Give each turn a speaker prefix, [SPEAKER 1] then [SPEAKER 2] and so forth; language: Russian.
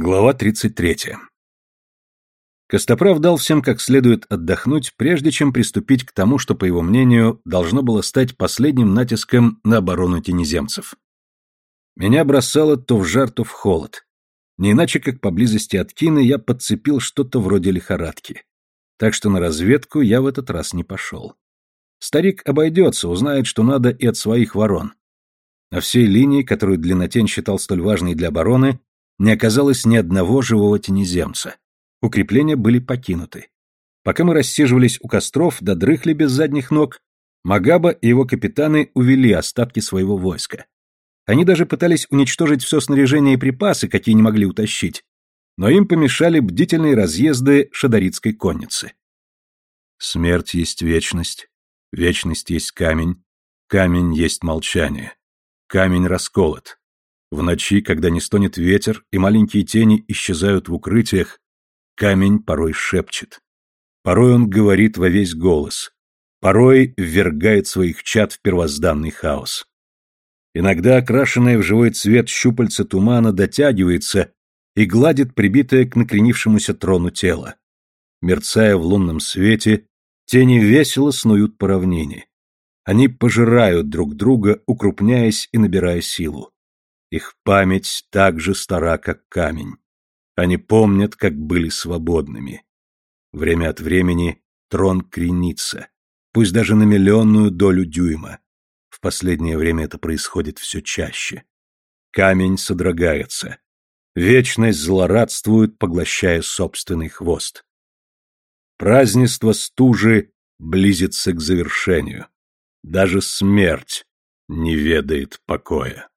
[SPEAKER 1] Глава 33. Костоправ дал всем как следует отдохнуть, прежде чем приступить к тому, что, по его мнению, должно было стать последним натиском на оборону тенеземцев. Меня бросало то в жар, то в холод. Не иначе, как поблизости от Кины я подцепил что-то вроде лихорадки. Так что на разведку я в этот раз не пошел. Старик обойдется, узнает, что надо и от своих ворон. На всей линии, которую Длиннотень считал столь важной для обороны, не оказалось ни одного живого тенеземца. Укрепления были покинуты. Пока мы рассиживались у костров, додрыхли без задних ног, Магаба и его капитаны увели остатки своего войска. Они даже пытались уничтожить все снаряжение и припасы, какие не могли утащить, но им помешали бдительные разъезды шадаритской конницы. Смерть есть вечность, вечность есть камень, камень есть молчание, камень расколот, в ночи, когда не стонет ветер и маленькие тени исчезают в укрытиях, камень порой шепчет. Порой он говорит во весь голос. Порой ввергает своих чад в первозданный хаос. Иногда окрашенное в живой цвет щупальце тумана дотягивается и гладит прибитое к накренившемуся трону тело. Мерцая в лунном свете, тени весело снуют по равнине. Они пожирают друг друга, укрупняясь и набирая силу. Их память так же стара, как камень. Они помнят, как были свободными. Время от времени трон кренится, пусть даже на миллионную долю дюйма. В последнее время это происходит все чаще. Камень содрогается. Вечность злорадствует, поглощая собственный хвост. Празднество стужи близится к завершению. Даже смерть не ведает покоя.